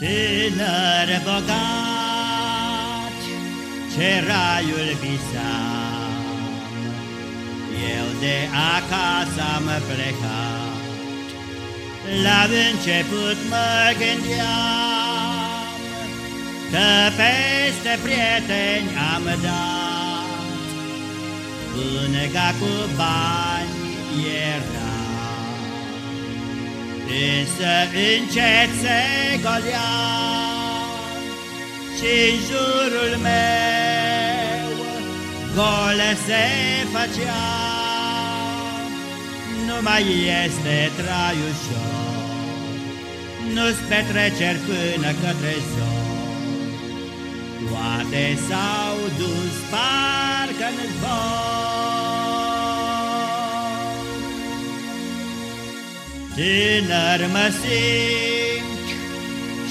Tânăr bogat, ce raiul visam, Eu de acasă am plecat, La început mă gândeam, Că peste prieteni am dat, Până ca cu bani era. Însă încet se golea și în jurul meu gole se făcea. Nu mai este trai ușor, Nu-s petreceri până către zor, Toate s-au dus parcă-n zbor. Tânăr mă simt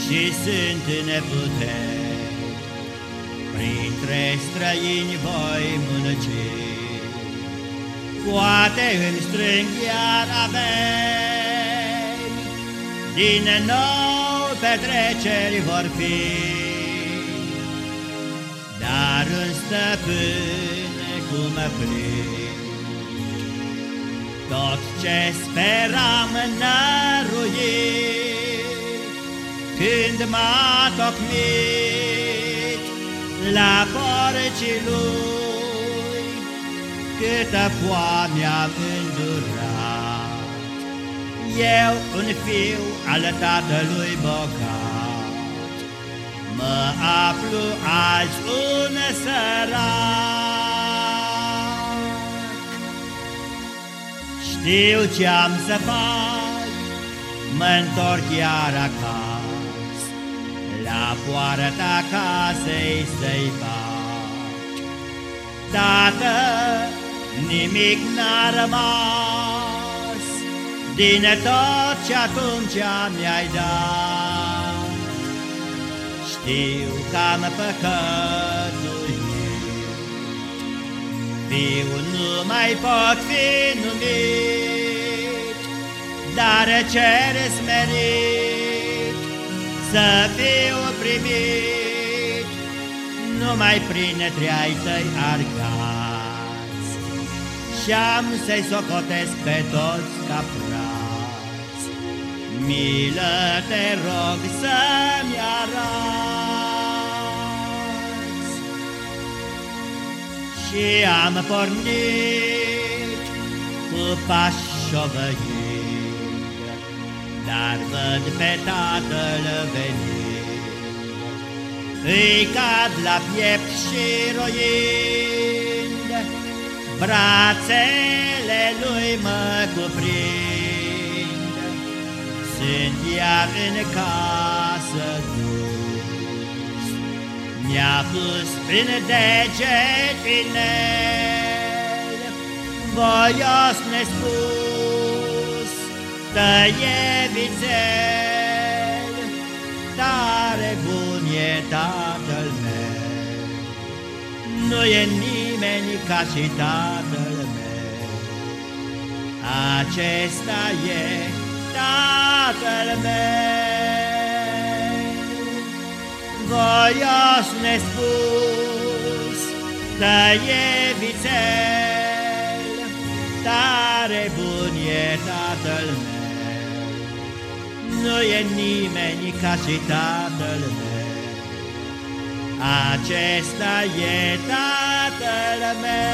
și sunt neputeri, Printre străini voi munci, Poate îmi strâng iar averi, Din nou petreceri vor fi, Dar un stăpân cum plin. Tot ce speram năruit Când m-a tocmit la porcii lui Câtă foame am îndurat. Eu, un fiu al tatălui bogat Mă aflu azi un sărat Știu ce-am să fac, mă-ntorc iar acasă, La poarta casei să-i fac. Tată, nimic n-a rămas Din tot ce atunci mi-ai dat. Știu că am păcătuit, Fiu nu mai pot fi numit, Dar cer smerit să fiu primit, Numai prin ai tăi argați, Și-am să-i socotesc pe toți ca frați. Milă te rog să-mi arăți, Și am pornit cu pași șovăind, Dar văd pe tatăl venit. Îi cad la piept și roind, Brațele lui mă cuprind, Sunt iar în casă mi-a pus în deget inel, Voios nespus, tăie vițel, Tare bun e tatăl meu, Nu e nimeni ca și tatăl meu, Acesta e tatăl meu. Voios nespus, tăie vițel, tare bun e tatăl meu. Nu e nimeni ca și tatăl meu, acesta e tatăl meu.